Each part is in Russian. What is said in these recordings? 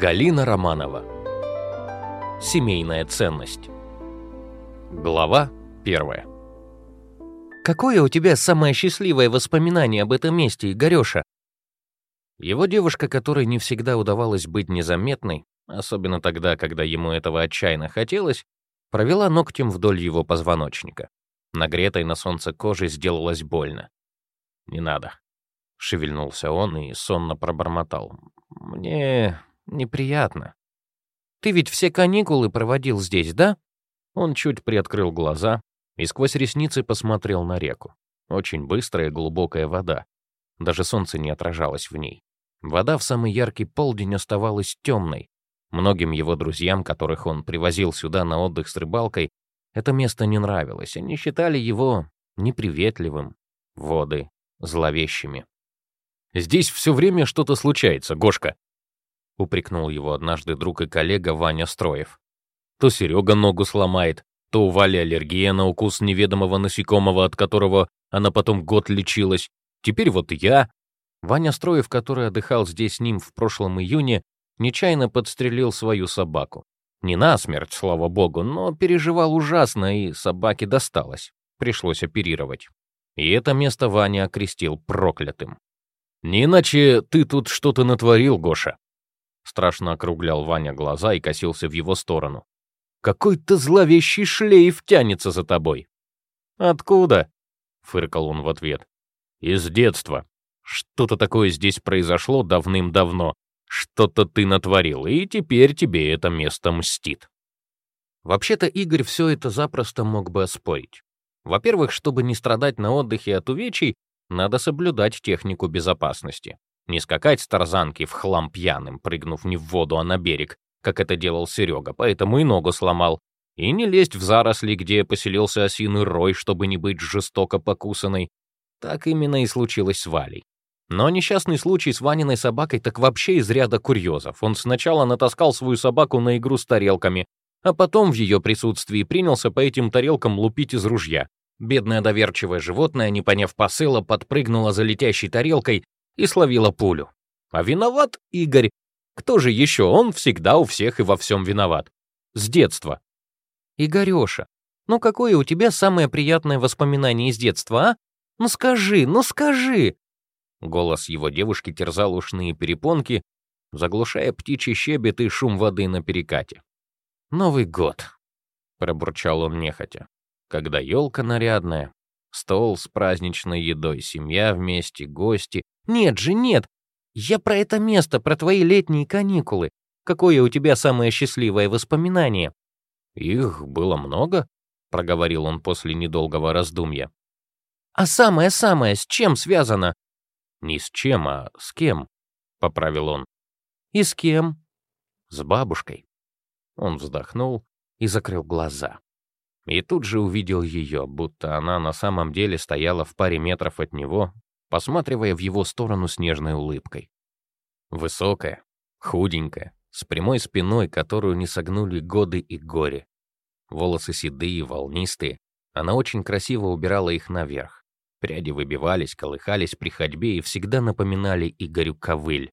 Галина Романова. Семейная ценность. Глава первая. Какое у тебя самое счастливое воспоминание об этом месте, Игорёша? Его девушка, которой не всегда удавалось быть незаметной, особенно тогда, когда ему этого отчаянно хотелось, провела ногтем вдоль его позвоночника. Нагретой на солнце кожи сделалось больно. «Не надо», — шевельнулся он и сонно пробормотал. «Мне неприятно. Ты ведь все каникулы проводил здесь, да?» Он чуть приоткрыл глаза и сквозь ресницы посмотрел на реку. Очень быстрая глубокая вода. Даже солнце не отражалось в ней. Вода в самый яркий полдень оставалась темной. Многим его друзьям, которых он привозил сюда на отдых с рыбалкой, это место не нравилось. Они считали его неприветливым, воды зловещими. «Здесь все время что-то случается, Гошка», — упрекнул его однажды друг и коллега Ваня Строев. «То Серега ногу сломает, то у Вали аллергия на укус неведомого насекомого, от которого она потом год лечилась. Теперь вот я». Ваня Строев, который отдыхал здесь с ним в прошлом июне, нечаянно подстрелил свою собаку. Не насмерть, слава богу, но переживал ужасно, и собаке досталось. Пришлось оперировать. И это место Ваня окрестил проклятым. «Не иначе ты тут что-то натворил, Гоша!» Страшно округлял Ваня глаза и косился в его сторону. «Какой-то зловещий шлейф тянется за тобой!» «Откуда?» — фыркал он в ответ. «Из детства. Что-то такое здесь произошло давным-давно. Что-то ты натворил, и теперь тебе это место мстит». Вообще-то Игорь все это запросто мог бы оспорить. Во-первых, чтобы не страдать на отдыхе от увечий, надо соблюдать технику безопасности. Не скакать с тарзанки в хлам пьяным, прыгнув не в воду, а на берег, как это делал Серега, поэтому и ногу сломал. И не лезть в заросли, где поселился осиный рой, чтобы не быть жестоко покусанной. Так именно и случилось с Валей. Но несчастный случай с Ваниной собакой так вообще из ряда курьезов. Он сначала натаскал свою собаку на игру с тарелками, а потом в ее присутствии принялся по этим тарелкам лупить из ружья. Бедное доверчивое животное, не поняв посыла, подпрыгнуло за летящей тарелкой и словило пулю. А виноват Игорь. Кто же еще? Он всегда у всех и во всем виноват. С детства. Игореша, ну какое у тебя самое приятное воспоминание из детства, а? Ну скажи, ну скажи!» Голос его девушки терзал ушные перепонки, заглушая птичий щебет и шум воды на перекате. «Новый год», — пробурчал он нехотя, «когда елка нарядная, стол с праздничной едой, семья вместе, гости». «Нет же, нет! Я про это место, про твои летние каникулы. Какое у тебя самое счастливое воспоминание?» «Их было много», — проговорил он после недолгого раздумья. «А самое-самое с чем связано?» «Не с чем, а с кем», — поправил он. «И с кем?» «С бабушкой». Он вздохнул и закрыл глаза. И тут же увидел ее, будто она на самом деле стояла в паре метров от него, посматривая в его сторону с нежной улыбкой. Высокая, худенькая, с прямой спиной, которую не согнули годы и горе. Волосы седые, волнистые. Она очень красиво убирала их наверх. Пряди выбивались, колыхались при ходьбе и всегда напоминали Игорю ковыль.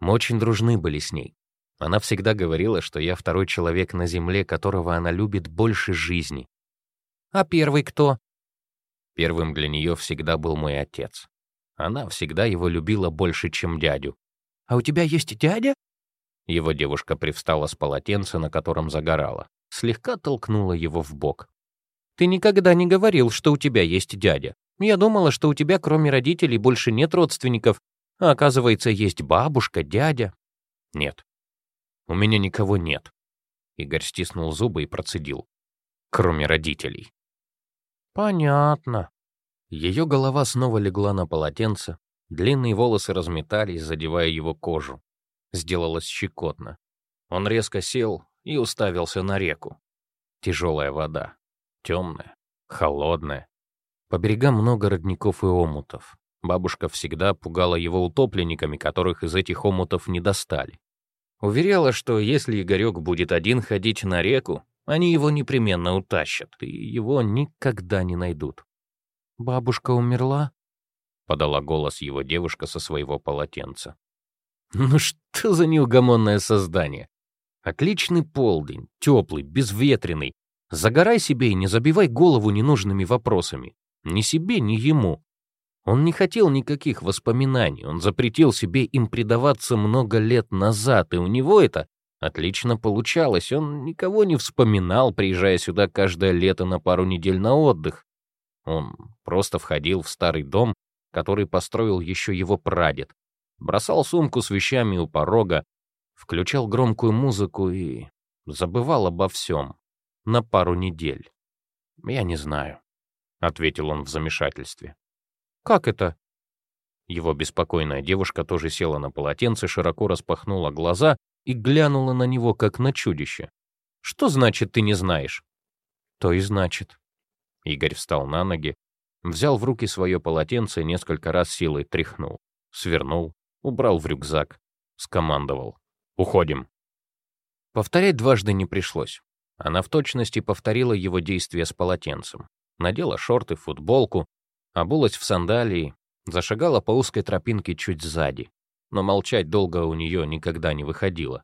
Мы очень дружны были с ней. Она всегда говорила, что я второй человек на земле, которого она любит больше жизни. А первый кто? Первым для нее всегда был мой отец. Она всегда его любила больше, чем дядю. «А у тебя есть дядя?» Его девушка привстала с полотенца, на котором загорала, слегка толкнула его в бок. «Ты никогда не говорил, что у тебя есть дядя. Я думала, что у тебя, кроме родителей, больше нет родственников, а оказывается, есть бабушка, дядя». «Нет, у меня никого нет. Игорь стиснул зубы и процедил. Кроме родителей. Понятно. Ее голова снова легла на полотенце, длинные волосы разметались, задевая его кожу. Сделалось щекотно. Он резко сел и уставился на реку. Тяжелая вода. Темная, холодная. По берегам много родников и омутов. Бабушка всегда пугала его утопленниками, которых из этих омутов не достали. Уверяла, что если Игорек будет один ходить на реку, они его непременно утащат, и его никогда не найдут. «Бабушка умерла?» — подала голос его девушка со своего полотенца. Ну что за неугомонное создание? Отличный полдень, теплый, безветренный. Загорай себе и не забивай голову ненужными вопросами. Ни себе, ни ему. Он не хотел никаких воспоминаний, он запретил себе им предаваться много лет назад, и у него это отлично получалось. Он никого не вспоминал, приезжая сюда каждое лето на пару недель на отдых. Он просто входил в старый дом, который построил еще его прадед, бросал сумку с вещами у порога, включал громкую музыку и забывал обо всем на пару недель. «Я не знаю», — ответил он в замешательстве. «Как это?» Его беспокойная девушка тоже села на полотенце, широко распахнула глаза и глянула на него, как на чудище. «Что значит, ты не знаешь?» «То и значит». Игорь встал на ноги, взял в руки свое полотенце и несколько раз силой тряхнул, свернул, убрал в рюкзак, скомандовал. «Уходим». Повторять дважды не пришлось. Она в точности повторила его действия с полотенцем. Надела шорты, футболку, обулась в сандалии, зашагала по узкой тропинке чуть сзади. Но молчать долго у нее никогда не выходило.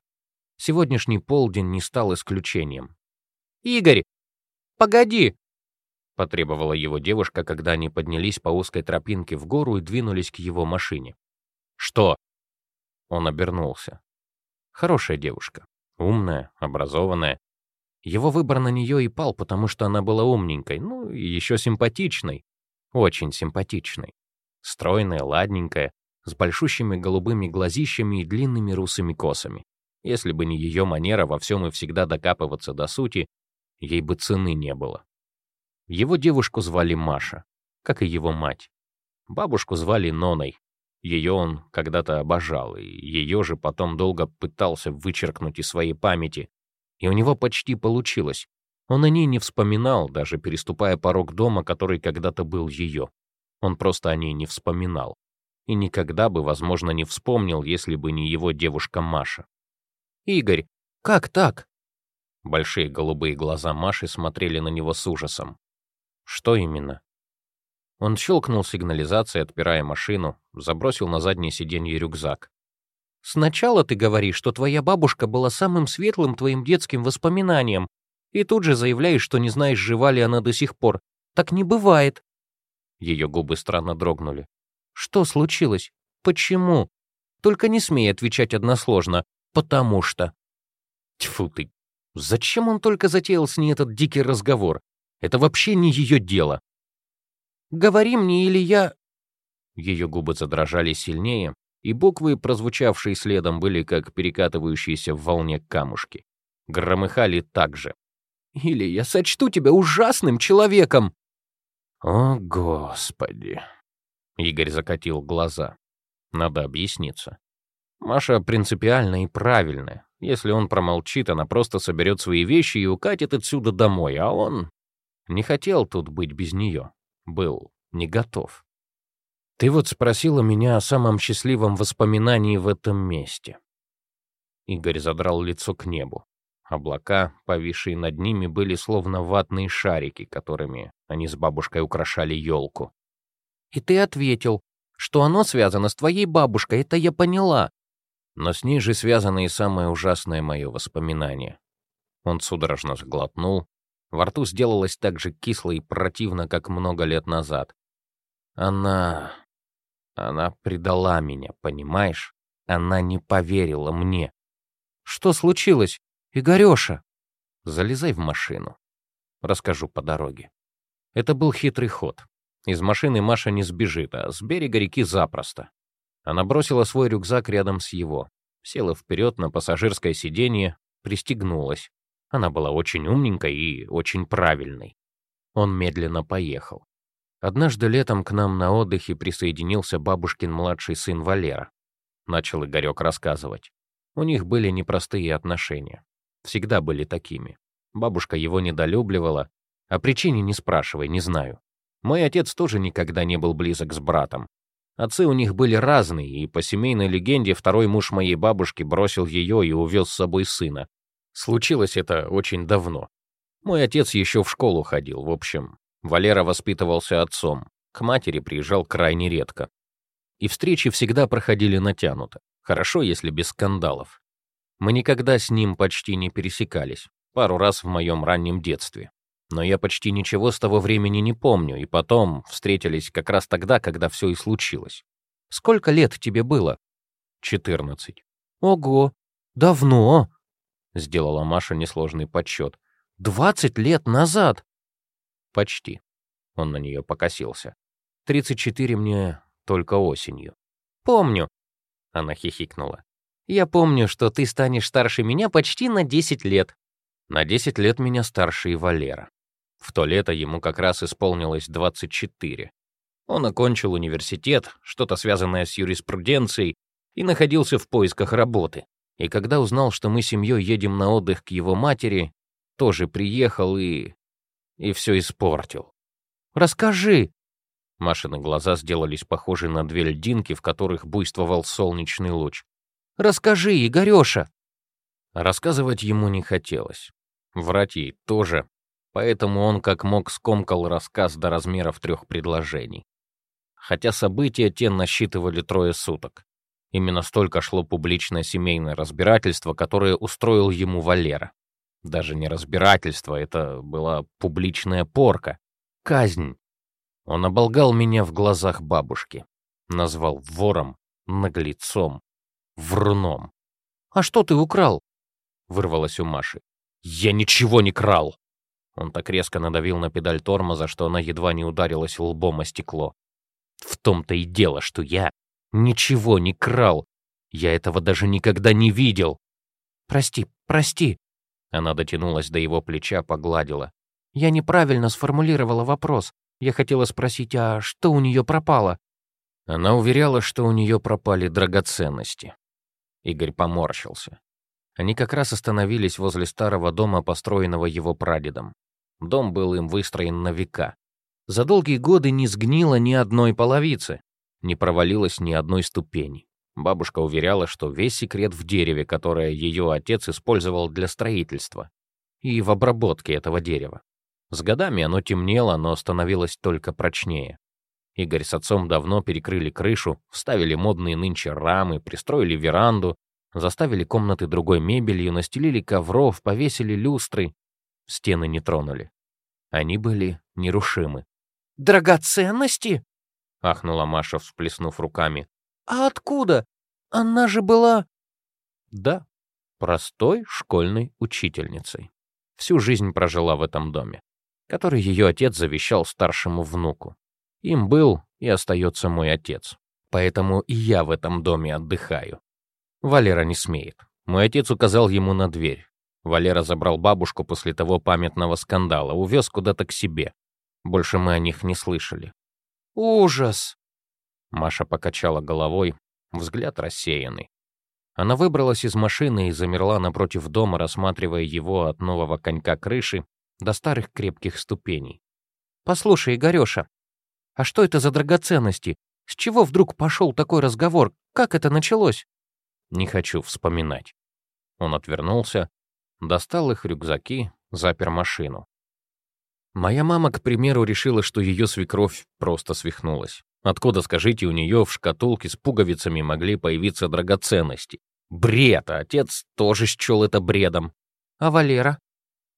Сегодняшний полдень не стал исключением. «Игорь, погоди!» — потребовала его девушка, когда они поднялись по узкой тропинке в гору и двинулись к его машине. «Что?» Он обернулся. Хорошая девушка. Умная, образованная. Его выбор на нее и пал, потому что она была умненькой, ну и еще симпатичной. Очень симпатичной. Стройная, ладненькая, с большущими голубыми глазищами и длинными русыми косами. Если бы не ее манера во всем и всегда докапываться до сути, ей бы цены не было. Его девушку звали Маша, как и его мать. Бабушку звали Ноной. Ее он когда-то обожал, и ее же потом долго пытался вычеркнуть из своей памяти. И у него почти получилось. Он о ней не вспоминал, даже переступая порог дома, который когда-то был ее. Он просто о ней не вспоминал. И никогда бы, возможно, не вспомнил, если бы не его девушка Маша. «Игорь, как так?» Большие голубые глаза Маши смотрели на него с ужасом. «Что именно?» Он щелкнул сигнализацией, отпирая машину, забросил на заднее сиденье рюкзак. «Сначала ты говоришь, что твоя бабушка была самым светлым твоим детским воспоминанием, и тут же заявляешь, что не знаешь, жива ли она до сих пор. Так не бывает». Ее губы странно дрогнули. «Что случилось? Почему? Только не смей отвечать односложно. Потому что...» Тьфу ты! Зачем он только затеял с ней этот дикий разговор? Это вообще не ее дело. Говори мне, или я...» Ее губы задрожали сильнее, и буквы, прозвучавшие следом, были как перекатывающиеся в волне камушки. Громыхали так же. «Или я сочту тебя ужасным человеком!» «О, Господи!» Игорь закатил глаза. Надо объясниться. Маша принципиальная и правильная. Если он промолчит, она просто соберет свои вещи и укатит отсюда домой, а он не хотел тут быть без нее был не готов. Ты вот спросила меня о самом счастливом воспоминании в этом месте. Игорь задрал лицо к небу. Облака, повисшие над ними, были словно ватные шарики, которыми они с бабушкой украшали елку. «И ты ответил, что оно связано с твоей бабушкой, это я поняла». Но с ней же связано и самое ужасное мое воспоминание. Он судорожно сглотнул, во рту сделалось так же кисло и противно, как много лет назад. Она... Она предала меня, понимаешь? Она не поверила мне. Что случилось, Игорёша? Залезай в машину. Расскажу по дороге. Это был хитрый ход. Из машины Маша не сбежит, а с берега реки запросто. Она бросила свой рюкзак рядом с его, села вперед на пассажирское сиденье, пристегнулась. Она была очень умненькой и очень правильной. Он медленно поехал. Однажды летом к нам на отдыхе присоединился бабушкин младший сын Валера. Начал Игорек рассказывать. У них были непростые отношения. Всегда были такими. Бабушка его недолюбливала. О причине не спрашивай, не знаю. Мой отец тоже никогда не был близок с братом. Отцы у них были разные, и по семейной легенде второй муж моей бабушки бросил ее и увез с собой сына, Случилось это очень давно. Мой отец еще в школу ходил, в общем. Валера воспитывался отцом, к матери приезжал крайне редко. И встречи всегда проходили натянуто. Хорошо, если без скандалов. Мы никогда с ним почти не пересекались. Пару раз в моем раннем детстве. Но я почти ничего с того времени не помню, и потом встретились как раз тогда, когда все и случилось. Сколько лет тебе было? 14. Ого, давно, сделала Маша несложный подсчет. Двадцать лет назад. Почти. Он на нее покосился. Тридцать четыре мне только осенью. Помню. Она хихикнула. Я помню, что ты станешь старше меня почти на десять лет. На десять лет меня старше и Валера. В то лето ему как раз исполнилось 24. Он окончил университет, что-то связанное с юриспруденцией, и находился в поисках работы. И когда узнал, что мы семьей едем на отдых к его матери, тоже приехал и... и все испортил. «Расскажи!» Машины глаза сделались похожи на две льдинки, в которых буйствовал солнечный луч. «Расскажи, Игорёша!» Рассказывать ему не хотелось. Врать ей тоже, поэтому он как мог скомкал рассказ до размеров трех предложений. Хотя события те насчитывали трое суток. Именно столько шло публичное семейное разбирательство, которое устроил ему Валера. Даже не разбирательство, это была публичная порка. Казнь. Он оболгал меня в глазах бабушки. Назвал вором, наглецом, вруном. «А что ты украл?» — вырвалось у Маши. «Я ничего не крал!» Он так резко надавил на педаль тормоза, что она едва не ударилась лбом о стекло. В том-то и дело, что я ничего не крал. Я этого даже никогда не видел. Прости, прости. Она дотянулась до его плеча, погладила. Я неправильно сформулировала вопрос. Я хотела спросить, а что у нее пропало? Она уверяла, что у нее пропали драгоценности. Игорь поморщился. Они как раз остановились возле старого дома, построенного его прадедом. Дом был им выстроен на века. За долгие годы не сгнило ни одной половицы, не провалилось ни одной ступени. Бабушка уверяла, что весь секрет в дереве, которое ее отец использовал для строительства, и в обработке этого дерева. С годами оно темнело, но становилось только прочнее. Игорь с отцом давно перекрыли крышу, вставили модные нынче рамы, пристроили веранду, заставили комнаты другой мебелью, настелили ковров, повесили люстры. Стены не тронули. Они были нерушимы. «Драгоценности?» — ахнула Маша, всплеснув руками. «А откуда? Она же была...» «Да, простой школьной учительницей. Всю жизнь прожила в этом доме, который ее отец завещал старшему внуку. Им был и остается мой отец. Поэтому и я в этом доме отдыхаю. Валера не смеет. Мой отец указал ему на дверь. Валера забрал бабушку после того памятного скандала, увез куда-то к себе. Больше мы о них не слышали. «Ужас!» Маша покачала головой, взгляд рассеянный. Она выбралась из машины и замерла напротив дома, рассматривая его от нового конька крыши до старых крепких ступеней. «Послушай, Игорёша, а что это за драгоценности? С чего вдруг пошел такой разговор? Как это началось?» «Не хочу вспоминать». Он отвернулся, достал их рюкзаки, запер машину. Моя мама, к примеру, решила, что ее свекровь просто свихнулась. Откуда, скажите, у нее в шкатулке с пуговицами могли появиться драгоценности? Бред, а отец тоже счел это бредом. А Валера?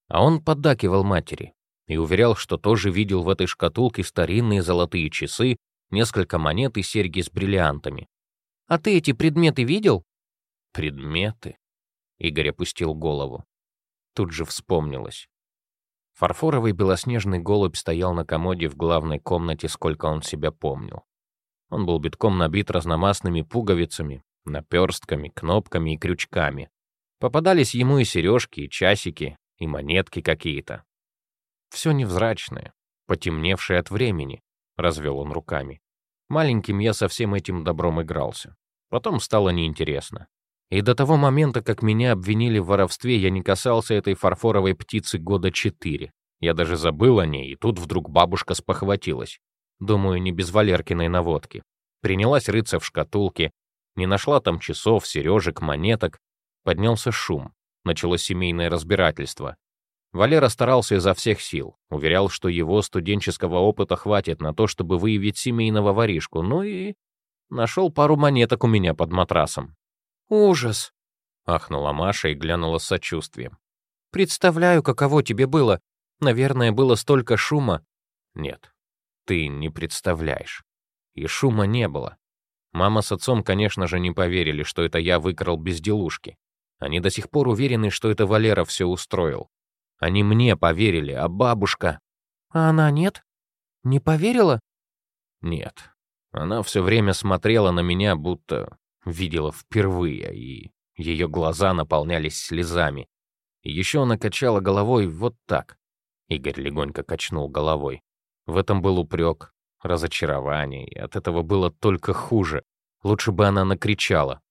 А он поддакивал матери и уверял, что тоже видел в этой шкатулке старинные золотые часы, несколько монет и серьги с бриллиантами. «А ты эти предметы видел?» «Предметы?» Игорь опустил голову. Тут же вспомнилось. Фарфоровый белоснежный голубь стоял на комоде в главной комнате, сколько он себя помнил. Он был битком набит разномастными пуговицами, наперстками, кнопками и крючками. Попадались ему и сережки, и часики, и монетки какие-то. Все невзрачное, потемневшее от времени, — развел он руками. Маленьким я со всем этим добром игрался. Потом стало неинтересно. И до того момента, как меня обвинили в воровстве, я не касался этой фарфоровой птицы года четыре. Я даже забыл о ней, и тут вдруг бабушка спохватилась. Думаю, не без Валеркиной наводки. Принялась рыться в шкатулке, не нашла там часов, сережек, монеток. Поднялся шум. Началось семейное разбирательство. Валера старался изо всех сил, уверял, что его студенческого опыта хватит на то, чтобы выявить семейного воришку, ну и нашел пару монеток у меня под матрасом. Ужас!» — ахнула Маша и глянула с сочувствием. «Представляю, каково тебе было. Наверное, было столько шума». «Нет, ты не представляешь. И шума не было. Мама с отцом, конечно же, не поверили, что это я выкрал безделушки. Они до сих пор уверены, что это Валера все устроил. Они мне поверили, а бабушка... А она нет? Не поверила? Нет. Она все время смотрела на меня, будто видела впервые, и ее глаза наполнялись слезами. Еще она качала головой вот так. Игорь легонько качнул головой. В этом был упрек, разочарование, и от этого было только хуже. Лучше бы она накричала.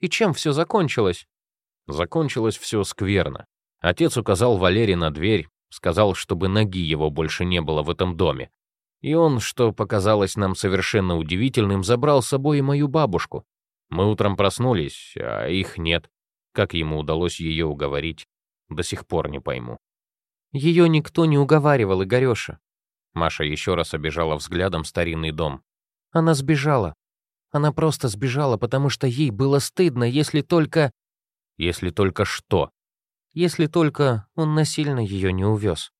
«И чем все закончилось?» Закончилось все скверно. Отец указал Валере на дверь, сказал, чтобы ноги его больше не было в этом доме. И он, что показалось нам совершенно удивительным, забрал с собой и мою бабушку. Мы утром проснулись, а их нет. Как ему удалось ее уговорить, до сих пор не пойму. Ее никто не уговаривал, Игореша. Маша еще раз обижала взглядом старинный дом. Она сбежала. Она просто сбежала, потому что ей было стыдно, если только... Если только что? Если только он насильно ее не увез.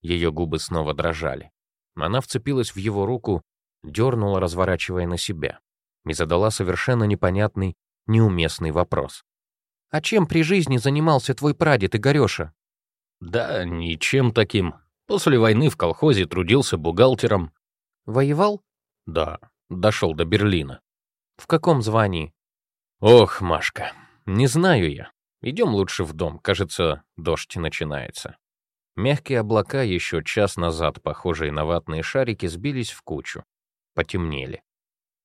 Ее губы снова дрожали. Она вцепилась в его руку, дернула, разворачивая на себя, и задала совершенно непонятный, неуместный вопрос. «А чем при жизни занимался твой прадед Игореша?» «Да ничем таким. После войны в колхозе трудился бухгалтером». «Воевал?» «Да, дошел до Берлина». «В каком звании?» «Ох, Машка, не знаю я. Идем лучше в дом, кажется, дождь начинается. Мягкие облака, еще час назад похожие на ватные шарики, сбились в кучу. Потемнели.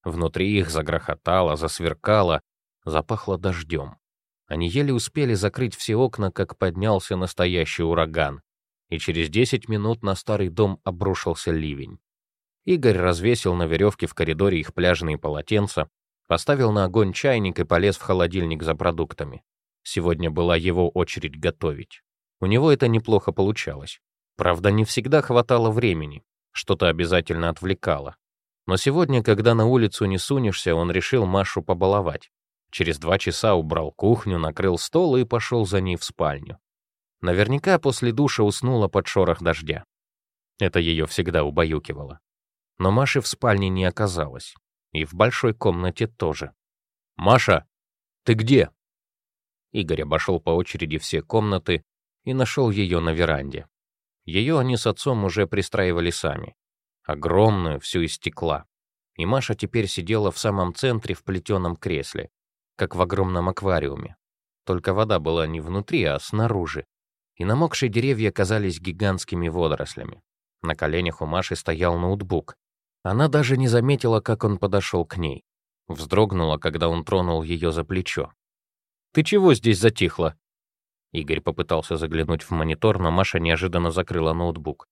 Внутри их загрохотало, засверкало, запахло дождем. Они еле успели закрыть все окна, как поднялся настоящий ураган. И через 10 минут на старый дом обрушился ливень. Игорь развесил на веревке в коридоре их пляжные полотенца, поставил на огонь чайник и полез в холодильник за продуктами. Сегодня была его очередь готовить. У него это неплохо получалось. Правда, не всегда хватало времени, что-то обязательно отвлекало. Но сегодня, когда на улицу не сунешься, он решил Машу побаловать. Через два часа убрал кухню, накрыл стол и пошел за ней в спальню. Наверняка после душа уснула под шорох дождя. Это ее всегда убаюкивало. Но Маши в спальне не оказалось. И в большой комнате тоже. «Маша, ты где?» Игорь обошел по очереди все комнаты и нашел ее на веранде. Ее они с отцом уже пристраивали сами. Огромную, всю из стекла. И Маша теперь сидела в самом центре в плетеном кресле, как в огромном аквариуме. Только вода была не внутри, а снаружи. И намокшие деревья казались гигантскими водорослями. На коленях у Маши стоял ноутбук. Она даже не заметила, как он подошел к ней. Вздрогнула, когда он тронул ее за плечо. Ты чего здесь затихла?» Игорь попытался заглянуть в монитор, но Маша неожиданно закрыла ноутбук.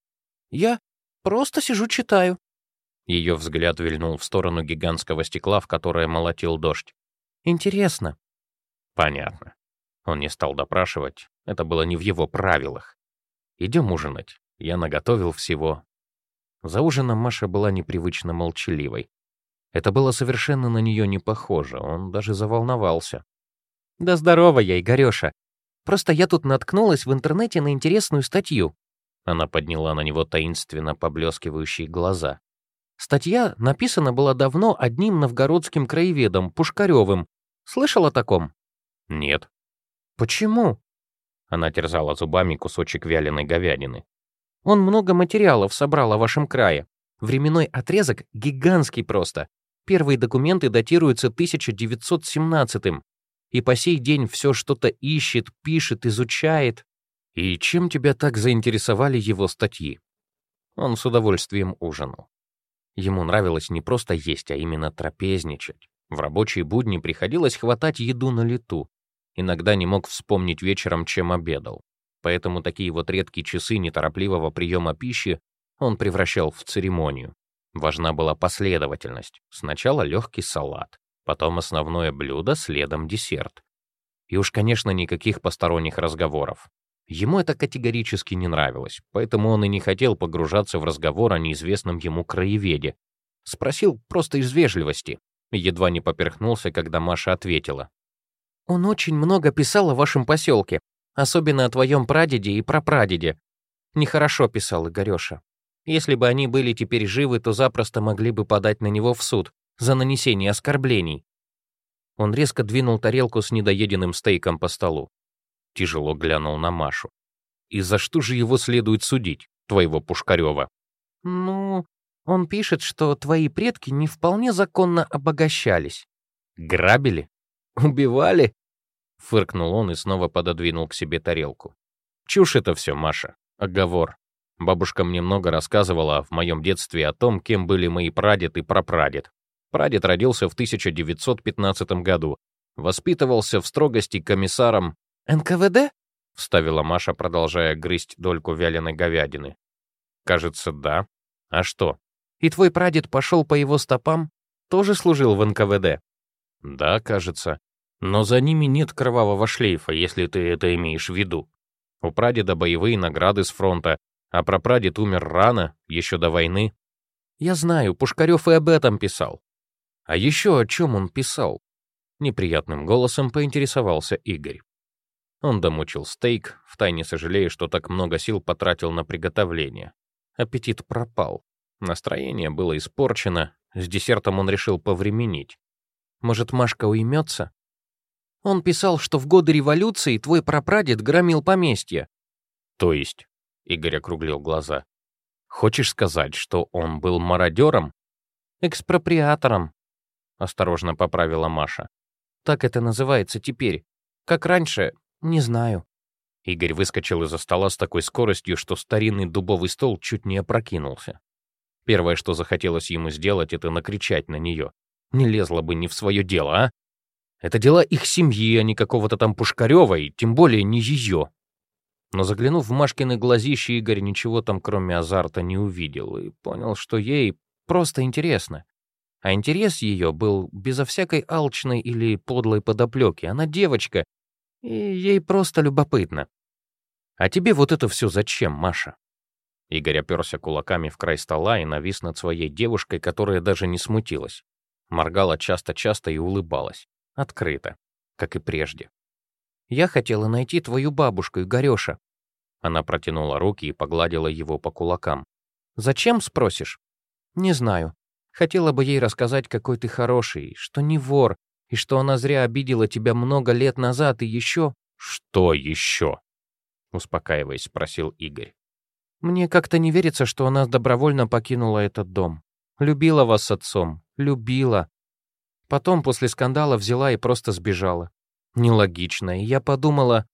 «Я просто сижу читаю». Ее взгляд вильнул в сторону гигантского стекла, в которое молотил дождь. «Интересно». «Понятно». Он не стал допрашивать, это было не в его правилах. «Идем ужинать. Я наготовил всего». За ужином Маша была непривычно молчаливой. Это было совершенно на нее не похоже, он даже заволновался. Да здорово я, Игорёша. Просто я тут наткнулась в интернете на интересную статью. Она подняла на него таинственно поблескивающие глаза. Статья написана была давно одним новгородским краеведом, Пушкаревым. Слышал о таком? Нет. Почему? Она терзала зубами кусочек вяленой говядины. Он много материалов собрал о вашем крае. Временной отрезок гигантский просто. Первые документы датируются 1917-м и по сей день все что-то ищет, пишет, изучает. И чем тебя так заинтересовали его статьи? Он с удовольствием ужинал. Ему нравилось не просто есть, а именно трапезничать. В рабочие будни приходилось хватать еду на лету. Иногда не мог вспомнить вечером, чем обедал. Поэтому такие вот редкие часы неторопливого приема пищи он превращал в церемонию. Важна была последовательность. Сначала легкий салат, потом основное блюдо, следом десерт. И уж, конечно, никаких посторонних разговоров. Ему это категорически не нравилось, поэтому он и не хотел погружаться в разговор о неизвестном ему краеведе. Спросил просто из вежливости, едва не поперхнулся, когда Маша ответила. Он очень много писал о вашем поселке, особенно о твоем прадеде и прапрадеде. Нехорошо писал Игореша. Если бы они были теперь живы, то запросто могли бы подать на него в суд за нанесение оскорблений. Он резко двинул тарелку с недоеденным стейком по столу. Тяжело глянул на Машу. «И за что же его следует судить, твоего Пушкарева?» «Ну, он пишет, что твои предки не вполне законно обогащались». «Грабили? Убивали?» Фыркнул он и снова пододвинул к себе тарелку. «Чушь это все, Маша. Оговор. Бабушка мне много рассказывала в моем детстве о том, кем были мои прадед и прапрадед. Прадед родился в 1915 году, воспитывался в строгости комиссаром «НКВД?» — вставила Маша, продолжая грызть дольку вяленой говядины. «Кажется, да. А что?» «И твой прадед пошел по его стопам? Тоже служил в НКВД?» «Да, кажется. Но за ними нет кровавого шлейфа, если ты это имеешь в виду. У прадеда боевые награды с фронта, а прапрадед умер рано, еще до войны. Я знаю, Пушкарев и об этом писал. А еще о чем он писал? Неприятным голосом поинтересовался Игорь. Он домучил стейк, втайне сожалея, что так много сил потратил на приготовление. Аппетит пропал. Настроение было испорчено, с десертом он решил повременить. Может, Машка уймется? Он писал, что в годы революции твой прапрадед громил поместье. То есть? Игорь округлил глаза. Хочешь сказать, что он был мародером? Экспроприатором, осторожно поправила Маша. Так это называется теперь. Как раньше, не знаю. Игорь выскочил из-за стола с такой скоростью, что старинный дубовый стол чуть не опрокинулся. Первое, что захотелось ему сделать, это накричать на нее. Не лезла бы не в свое дело, а? Это дела их семьи, а не какого-то там Пушкарева, и тем более не ее. Но заглянув в Машкины глазища, Игорь ничего там, кроме азарта, не увидел и понял, что ей просто интересно. А интерес ее был безо всякой алчной или подлой подоплеки. Она девочка, и ей просто любопытно. «А тебе вот это все зачем, Маша?» Игорь оперся кулаками в край стола и навис над своей девушкой, которая даже не смутилась. Моргала часто-часто и улыбалась. Открыто, как и прежде. «Я хотела найти твою бабушку, Игорёша». Она протянула руки и погладила его по кулакам. «Зачем, спросишь?» «Не знаю. Хотела бы ей рассказать, какой ты хороший, что не вор, и что она зря обидела тебя много лет назад, и еще...» «Что еще?» Успокаиваясь, спросил Игорь. «Мне как-то не верится, что она добровольно покинула этот дом. Любила вас с отцом. Любила. Потом, после скандала, взяла и просто сбежала. Нелогично, и я подумала...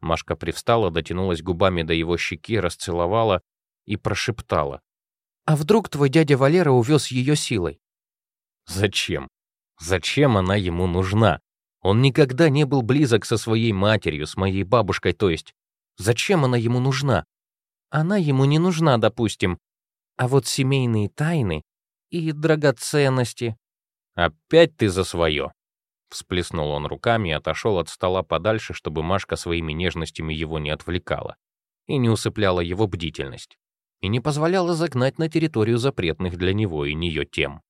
Машка привстала, дотянулась губами до его щеки, расцеловала и прошептала. «А вдруг твой дядя Валера увез ее силой?» «Зачем? Зачем она ему нужна? Он никогда не был близок со своей матерью, с моей бабушкой, то есть. Зачем она ему нужна? Она ему не нужна, допустим. А вот семейные тайны и драгоценности. Опять ты за свое. Всплеснул он руками и отошел от стола подальше, чтобы Машка своими нежностями его не отвлекала и не усыпляла его бдительность, и не позволяла загнать на территорию запретных для него и нее тем.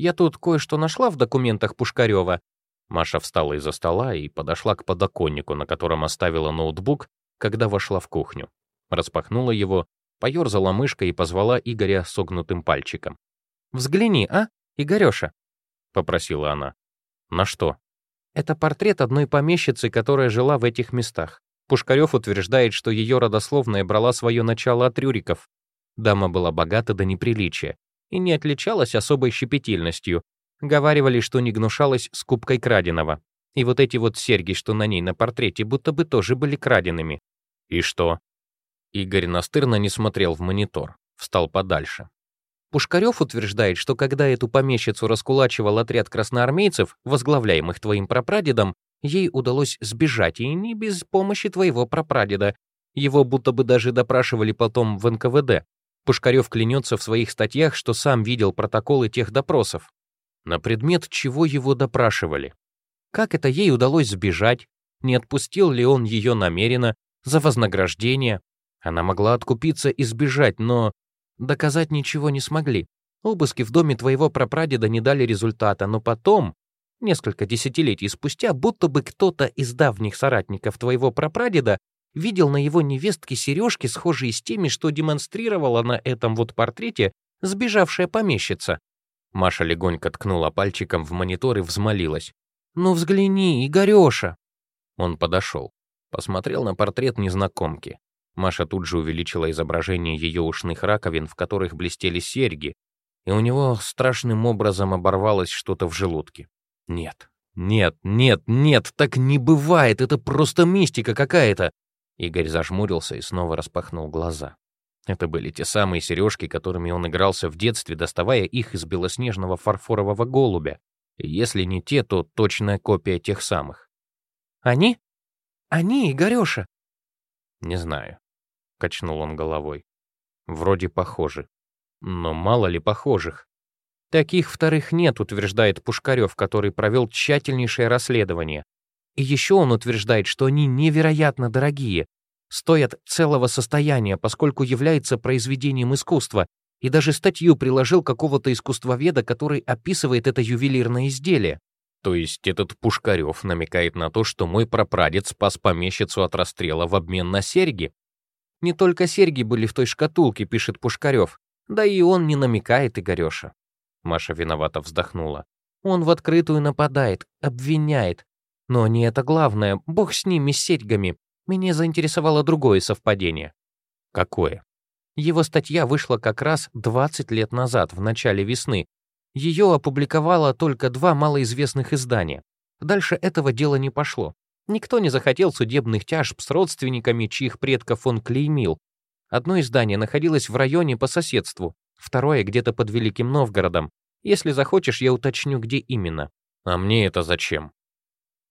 «Я тут кое-что нашла в документах Пушкарева». Маша встала из-за стола и подошла к подоконнику, на котором оставила ноутбук, когда вошла в кухню. Распахнула его, поёрзала мышкой и позвала Игоря согнутым пальчиком. «Взгляни, а, Игорёша?» — попросила она. «На что?» «Это портрет одной помещицы, которая жила в этих местах. Пушкарев утверждает, что ее родословная брала свое начало от Рюриков. Дама была богата до неприличия и не отличалась особой щепетильностью. Говаривали, что не гнушалась скупкой краденого. И вот эти вот серьги, что на ней на портрете, будто бы тоже были краденными. И что? Игорь настырно не смотрел в монитор, встал подальше. Пушкарев утверждает, что когда эту помещицу раскулачивал отряд красноармейцев, возглавляемых твоим прапрадедом, ей удалось сбежать, и не без помощи твоего прапрадеда. Его будто бы даже допрашивали потом в НКВД. Пушкарев клянется в своих статьях, что сам видел протоколы тех допросов. На предмет чего его допрашивали? Как это ей удалось сбежать? Не отпустил ли он ее намеренно? За вознаграждение? Она могла откупиться и сбежать, но Доказать ничего не смогли. Обыски в доме твоего прапрадеда не дали результата, но потом Несколько десятилетий спустя, будто бы кто-то из давних соратников твоего прапрадеда видел на его невестке сережки, схожие с теми, что демонстрировала на этом вот портрете сбежавшая помещица. Маша легонько ткнула пальчиком в монитор и взмолилась. «Ну взгляни, Игорёша!» Он подошел, посмотрел на портрет незнакомки. Маша тут же увеличила изображение ее ушных раковин, в которых блестели серьги, и у него страшным образом оборвалось что-то в желудке. Нет, нет, нет, нет, так не бывает, это просто мистика какая-то. Игорь зажмурился и снова распахнул глаза. Это были те самые сережки, которыми он игрался в детстве, доставая их из белоснежного фарфорового голубя. И если не те, то точная копия тех самых. «Они? Они, Игорёша?» «Не знаю», — качнул он головой. «Вроде похожи. Но мало ли похожих. Таких вторых нет, утверждает Пушкарев, который провел тщательнейшее расследование. И еще он утверждает, что они невероятно дорогие, стоят целого состояния, поскольку является произведением искусства, и даже статью приложил какого-то искусствоведа, который описывает это ювелирное изделие. То есть этот Пушкарев намекает на то, что мой прапрадед спас помещицу от расстрела в обмен на серьги? Не только серьги были в той шкатулке, пишет Пушкарев. Да и он не намекает, Игорёша. Маша виновато вздохнула. Он в открытую нападает, обвиняет. Но не это главное, бог с ними, с серьгами. Меня заинтересовало другое совпадение. Какое? Его статья вышла как раз 20 лет назад, в начале весны. Ее опубликовало только два малоизвестных издания. Дальше этого дела не пошло. Никто не захотел судебных тяжб с родственниками, чьих предков он клеймил, Одно издание находилось в районе по соседству, второе где-то под Великим Новгородом. Если захочешь, я уточню, где именно. А мне это зачем?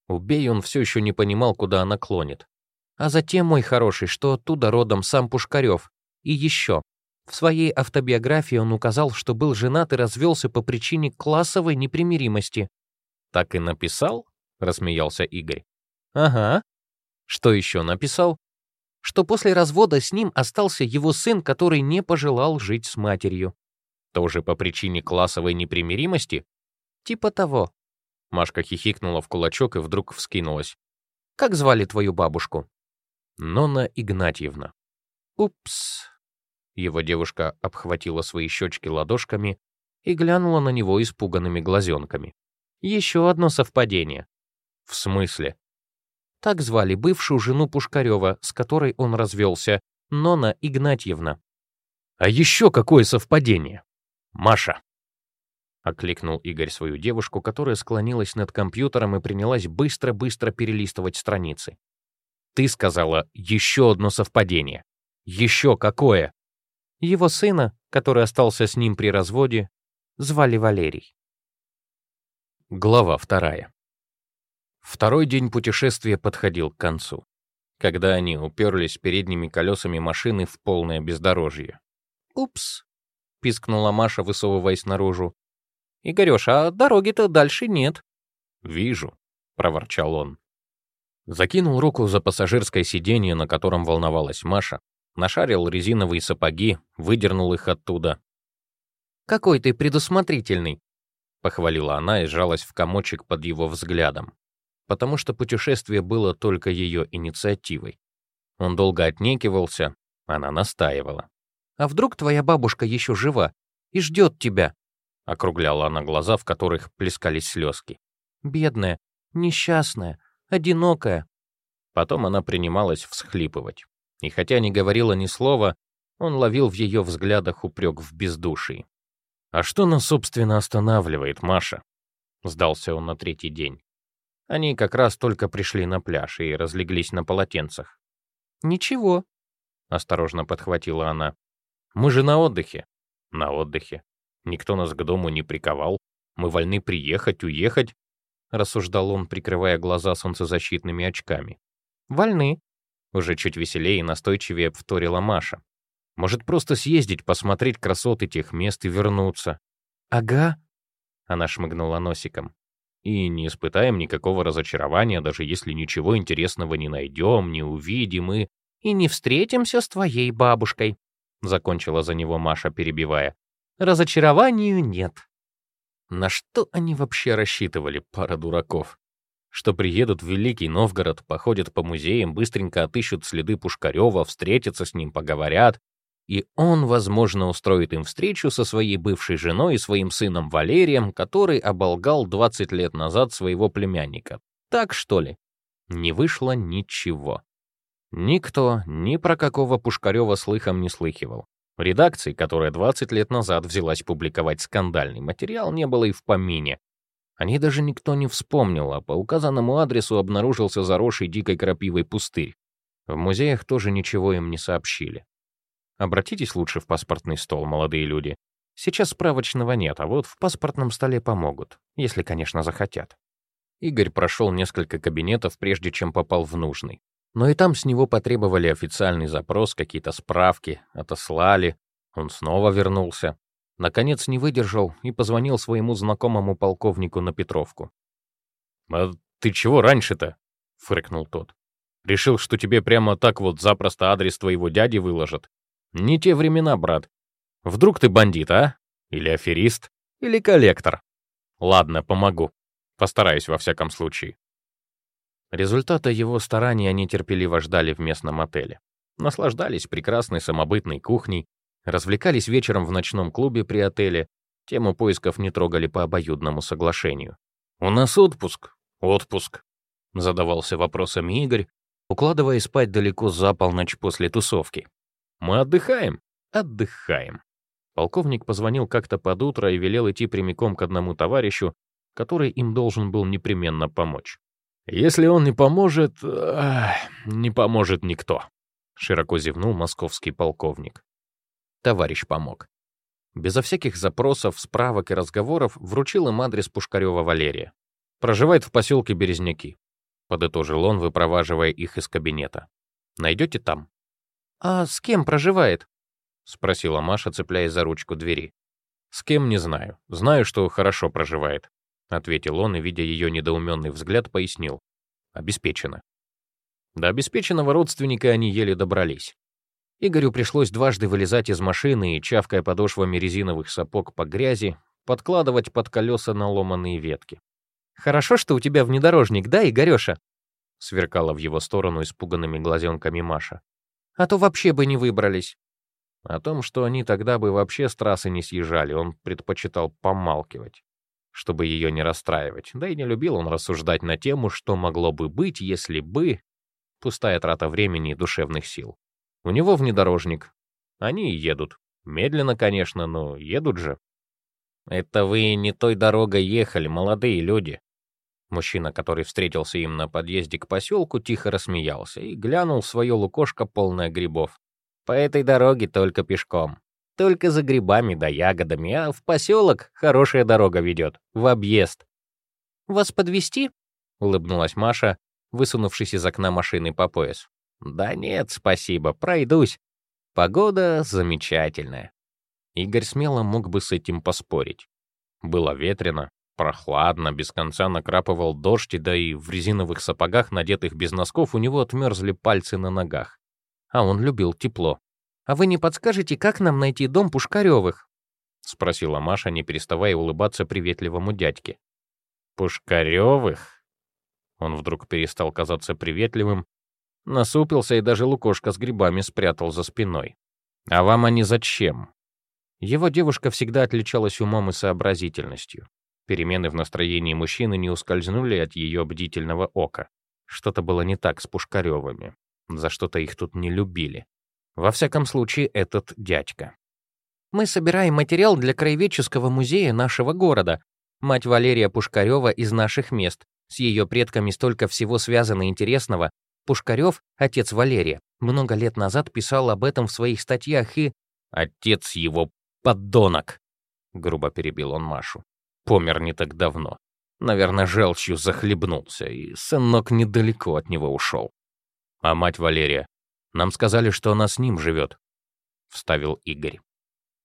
Убей, он все еще не понимал, куда она клонит. А затем, мой хороший, что оттуда родом сам Пушкарев. И еще. В своей автобиографии он указал, что был женат и развелся по причине классовой непримиримости. «Так и написал?» — рассмеялся Игорь. «Ага. Что еще написал?» что после развода с ним остался его сын, который не пожелал жить с матерью. Тоже по причине классовой непримиримости? Типа того. Машка хихикнула в кулачок и вдруг вскинулась. «Как звали твою бабушку?» «Нонна Игнатьевна». «Упс». Его девушка обхватила свои щечки ладошками и глянула на него испуганными глазенками. «Еще одно совпадение». «В смысле?» Так звали бывшую жену Пушкарева, с которой он развелся, Нона Игнатьевна. «А еще какое совпадение! Маша!» Окликнул Игорь свою девушку, которая склонилась над компьютером и принялась быстро-быстро перелистывать страницы. «Ты сказала, еще одно совпадение. Еще какое?» Его сына, который остался с ним при разводе, звали Валерий. Глава вторая. Второй день путешествия подходил к концу, когда они уперлись передними колесами машины в полное бездорожье. «Упс», — пискнула Маша, высовываясь наружу. «Игорёш, а дороги-то дальше нет». «Вижу», — проворчал он. Закинул руку за пассажирское сиденье, на котором волновалась Маша, нашарил резиновые сапоги, выдернул их оттуда. «Какой ты предусмотрительный», — похвалила она и сжалась в комочек под его взглядом потому что путешествие было только ее инициативой. Он долго отнекивался, она настаивала. «А вдруг твоя бабушка еще жива и ждет тебя?» Округляла она глаза, в которых плескались слезки. «Бедная, несчастная, одинокая». Потом она принималась всхлипывать. И хотя не говорила ни слова, он ловил в ее взглядах упрек в бездушии. «А что нас, собственно, останавливает, Маша?» Сдался он на третий день. Они как раз только пришли на пляж и разлеглись на полотенцах. «Ничего», — осторожно подхватила она. «Мы же на отдыхе». «На отдыхе. Никто нас к дому не приковал. Мы вольны приехать, уехать», — рассуждал он, прикрывая глаза солнцезащитными очками. «Вольны», — уже чуть веселее и настойчивее вторила Маша. «Может, просто съездить, посмотреть красоты тех мест и вернуться?» «Ага», — она шмыгнула носиком и не испытаем никакого разочарования, даже если ничего интересного не найдем, не увидим и... «И не встретимся с твоей бабушкой», — закончила за него Маша, перебивая. «Разочарованию нет». На что они вообще рассчитывали, пара дураков? Что приедут в Великий Новгород, походят по музеям, быстренько отыщут следы Пушкарева, встретятся с ним, поговорят, и он, возможно, устроит им встречу со своей бывшей женой и своим сыном Валерием, который оболгал 20 лет назад своего племянника. Так что ли? Не вышло ничего. Никто ни про какого Пушкарева слыхом не слыхивал. Редакции, которая 20 лет назад взялась публиковать скандальный материал, не было и в помине. О ней даже никто не вспомнил, а по указанному адресу обнаружился заросший дикой крапивой пустырь. В музеях тоже ничего им не сообщили. Обратитесь лучше в паспортный стол, молодые люди. Сейчас справочного нет, а вот в паспортном столе помогут, если, конечно, захотят. Игорь прошел несколько кабинетов, прежде чем попал в нужный. Но и там с него потребовали официальный запрос, какие-то справки, отослали. Он снова вернулся. Наконец не выдержал и позвонил своему знакомому полковнику на Петровку. «А ты чего раньше-то?» — фрыкнул тот. «Решил, что тебе прямо так вот запросто адрес твоего дяди выложат? Не те времена, брат. Вдруг ты бандит, а? Или аферист? Или коллектор? Ладно, помогу. Постараюсь во всяком случае. Результата его стараний они терпеливо ждали в местном отеле. Наслаждались прекрасной самобытной кухней, развлекались вечером в ночном клубе при отеле, тему поисков не трогали по обоюдному соглашению. «У нас отпуск, отпуск», — задавался вопросами Игорь, укладывая спать далеко за полночь после тусовки. «Мы отдыхаем, отдыхаем». Полковник позвонил как-то под утро и велел идти прямиком к одному товарищу, который им должен был непременно помочь. Если он не поможет, ах, не поможет никто. Широко зевнул московский полковник. Товарищ помог. Безо всяких запросов, справок и разговоров вручил им адрес Пушкарева Валерия. Проживает в поселке Березняки. Подытожил он, выпроваживая их из кабинета. Найдете там? А с кем проживает? Спросила Маша, цепляясь за ручку двери. С кем не знаю. Знаю, что хорошо проживает. — ответил он и, видя ее недоуменный взгляд, пояснил. «Обеспечено». До обеспеченного родственника они еле добрались. Игорю пришлось дважды вылезать из машины и, чавкая подошвами резиновых сапог по грязи, подкладывать под колеса наломанные ветки. «Хорошо, что у тебя внедорожник, да, Игорёша?» — сверкала в его сторону испуганными глазенками Маша. «А то вообще бы не выбрались». О том, что они тогда бы вообще с трассы не съезжали, он предпочитал помалкивать чтобы ее не расстраивать. Да и не любил он рассуждать на тему, что могло бы быть, если бы... Пустая трата времени и душевных сил. У него внедорожник. Они едут. Медленно, конечно, но едут же. «Это вы не той дорогой ехали, молодые люди». Мужчина, который встретился им на подъезде к поселку, тихо рассмеялся и глянул в свое лукошко, полное грибов. «По этой дороге только пешком. Только за грибами да ягодами, а в поселок хорошая дорога ведет, в объезд. «Вас подвести? улыбнулась Маша, высунувшись из окна машины по пояс. «Да нет, спасибо, пройдусь. Погода замечательная». Игорь смело мог бы с этим поспорить. Было ветрено, прохладно, без конца накрапывал дождь, да и в резиновых сапогах, надетых без носков, у него отмерзли пальцы на ногах. А он любил тепло. «А вы не подскажете, как нам найти дом Пушкаревых?» — спросила Маша, не переставая улыбаться приветливому дядьке. «Пушкаревых?» Он вдруг перестал казаться приветливым, насупился и даже лукошко с грибами спрятал за спиной. «А вам они зачем?» Его девушка всегда отличалась умом и сообразительностью. Перемены в настроении мужчины не ускользнули от ее бдительного ока. Что-то было не так с Пушкаревыми. За что-то их тут не любили. Во всяком случае, этот дядька. Мы собираем материал для краеведческого музея нашего города. Мать Валерия Пушкарева из наших мест. С ее предками столько всего связано интересного. Пушкарев, отец Валерия, много лет назад писал об этом в своих статьях и... «Отец его подонок!» — грубо перебил он Машу. «Помер не так давно. Наверное, желчью захлебнулся, и сынок недалеко от него ушел. А мать Валерия нам сказали, что она с ним живет», — вставил Игорь.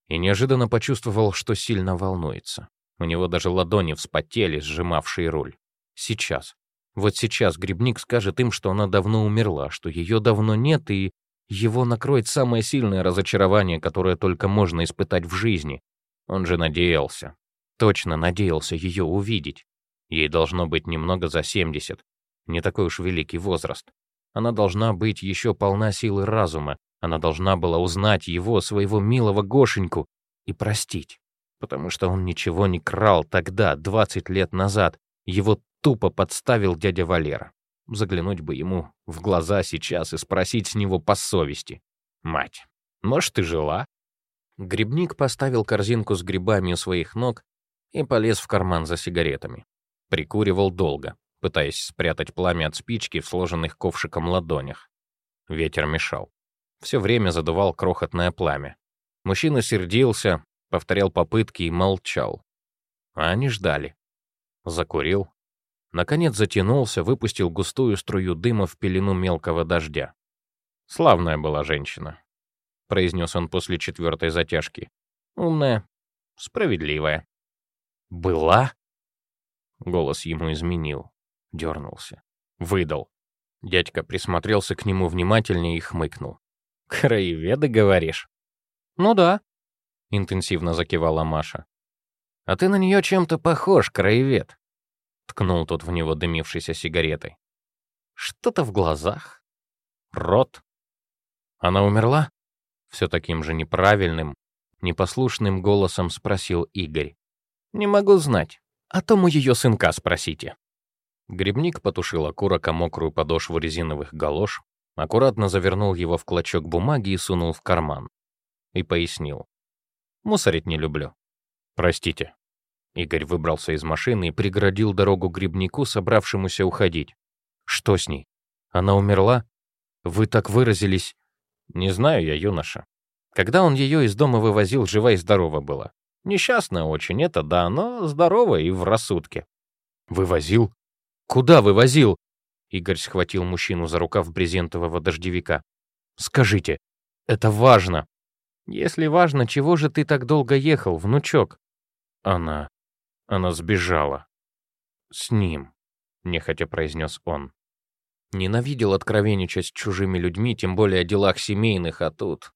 И неожиданно почувствовал, что сильно волнуется. У него даже ладони вспотели, сжимавшие руль. Сейчас. Вот сейчас грибник скажет им, что она давно умерла, что ее давно нет, и его накроет самое сильное разочарование, которое только можно испытать в жизни. Он же надеялся. точно надеялся ее увидеть. Ей должно быть немного за 70. Не такой уж великий возраст. Она должна быть еще полна силы разума. Она должна была узнать его, своего милого Гошеньку, и простить. Потому что он ничего не крал тогда, 20 лет назад. Его тупо подставил дядя Валера. Заглянуть бы ему в глаза сейчас и спросить с него по совести. Мать, может, ты жила? Грибник поставил корзинку с грибами у своих ног и полез в карман за сигаретами. Прикуривал долго, пытаясь спрятать пламя от спички в сложенных ковшиком ладонях. Ветер мешал. Все время задувал крохотное пламя. Мужчина сердился, повторял попытки и молчал. А они ждали. Закурил. Наконец затянулся, выпустил густую струю дыма в пелену мелкого дождя. Славная была женщина, произнес он после четвертой затяжки. Умная, справедливая. Была? Голос ему изменил дернулся. Выдал. Дядька присмотрелся к нему внимательнее и хмыкнул. «Краеведы, говоришь?» «Ну да», — интенсивно закивала Маша. «А ты на нее чем-то похож, краевед», — ткнул тот в него дымившейся сигаретой. «Что-то в глазах. Рот. Она умерла?» Все таким же неправильным, непослушным голосом спросил Игорь. «Не могу знать. А то мы ее сынка спросите». Грибник потушил окурок о мокрую подошву резиновых галош, аккуратно завернул его в клочок бумаги и сунул в карман. И пояснил. «Мусорить не люблю». «Простите». Игорь выбрался из машины и преградил дорогу грибнику, собравшемуся уходить. «Что с ней? Она умерла? Вы так выразились...» «Не знаю я, юноша. Когда он ее из дома вывозил, жива и здорова была. Несчастная очень, это да, но здорова и в рассудке». «Вывозил? Куда вывозил?» Игорь схватил мужчину за рукав брезентового дождевика. «Скажите, это важно!» «Если важно, чего же ты так долго ехал, внучок?» «Она... она сбежала. С ним», — нехотя произнес он. Ненавидел откровенничать с чужими людьми, тем более о делах семейных, а тут...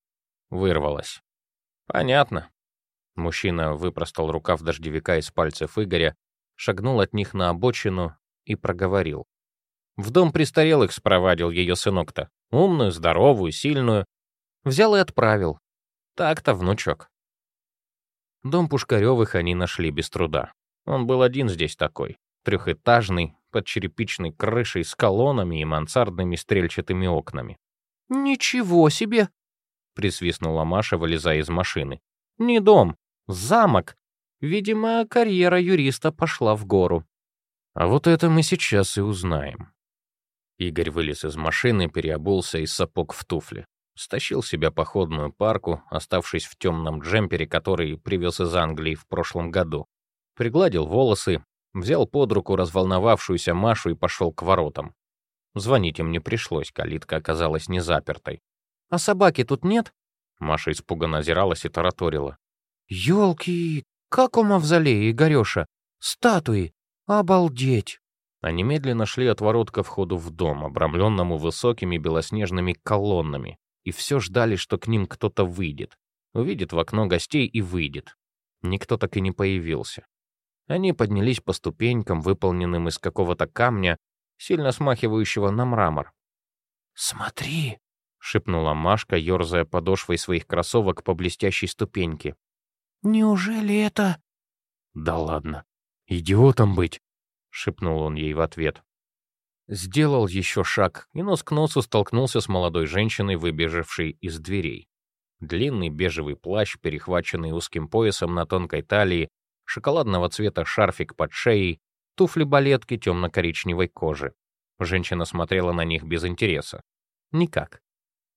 Вырвалась. «Понятно». Мужчина выпростал рукав дождевика из пальцев Игоря, шагнул от них на обочину и проговорил. В дом престарелых спровадил ее сынок-то. Умную, здоровую, сильную. Взял и отправил. Так-то, внучок. Дом Пушкаревых они нашли без труда. Он был один здесь такой. Трехэтажный, под черепичной крышей с колоннами и мансардными стрельчатыми окнами. «Ничего себе!» — присвистнула Маша, вылезая из машины. «Не дом, замок. Видимо, карьера юриста пошла в гору. А вот это мы сейчас и узнаем. Игорь вылез из машины, переобулся из сапог в туфли. Стащил себе походную парку, оставшись в темном джемпере, который привез из Англии в прошлом году. Пригладил волосы, взял под руку разволновавшуюся Машу и пошел к воротам. Звонить им не пришлось, калитка оказалась не запертой. «А собаки тут нет?» Маша испуганно озиралась и тараторила. «Ёлки, как у мавзолея, Игорёша! Статуи! «Обалдеть!» Они медленно шли от ворот ко входу в дом, обрамленному высокими белоснежными колоннами, и все ждали, что к ним кто-то выйдет. Увидит в окно гостей и выйдет. Никто так и не появился. Они поднялись по ступенькам, выполненным из какого-то камня, сильно смахивающего на мрамор. «Смотри!» — шепнула Машка, ерзая подошвой своих кроссовок по блестящей ступеньке. «Неужели это...» «Да ладно, «Идиотом быть!» — шепнул он ей в ответ. Сделал еще шаг и нос к носу столкнулся с молодой женщиной, выбежавшей из дверей. Длинный бежевый плащ, перехваченный узким поясом на тонкой талии, шоколадного цвета шарфик под шеей, туфли-балетки темно-коричневой кожи. Женщина смотрела на них без интереса. Никак.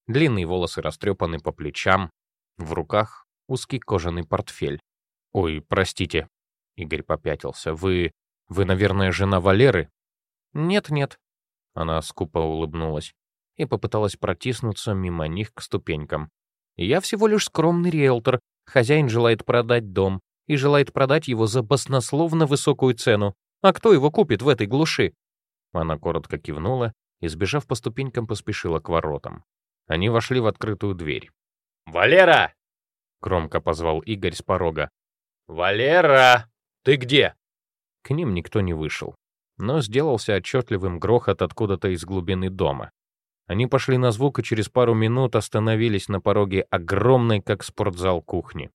Длинные волосы растрепаны по плечам, в руках узкий кожаный портфель. «Ой, простите», Игорь попятился. «Вы... вы, наверное, жена Валеры?» «Нет-нет». Она скупо улыбнулась и попыталась протиснуться мимо них к ступенькам. «Я всего лишь скромный риэлтор. Хозяин желает продать дом и желает продать его за баснословно высокую цену. А кто его купит в этой глуши?» Она коротко кивнула и, сбежав по ступенькам, поспешила к воротам. Они вошли в открытую дверь. «Валера!» — громко позвал Игорь с порога. «Валера!» Ты где?» К ним никто не вышел, но сделался отчетливым грохот откуда-то из глубины дома. Они пошли на звук и через пару минут остановились на пороге огромной, как спортзал, кухни.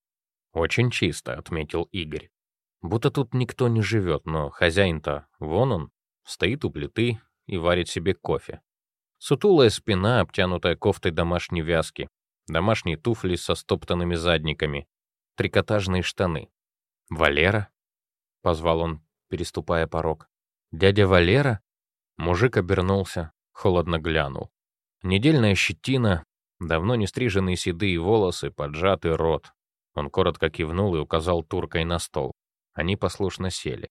«Очень чисто», — отметил Игорь. «Будто тут никто не живет, но хозяин-то, вон он, стоит у плиты и варит себе кофе. Сутулая спина, обтянутая кофтой домашней вязки, домашние туфли со стоптанными задниками, трикотажные штаны. «Валера?» — позвал он, переступая порог. «Дядя Валера?» Мужик обернулся, холодно глянул. Недельная щетина, давно не стриженные седые волосы, поджатый рот. Он коротко кивнул и указал туркой на стол. Они послушно сели.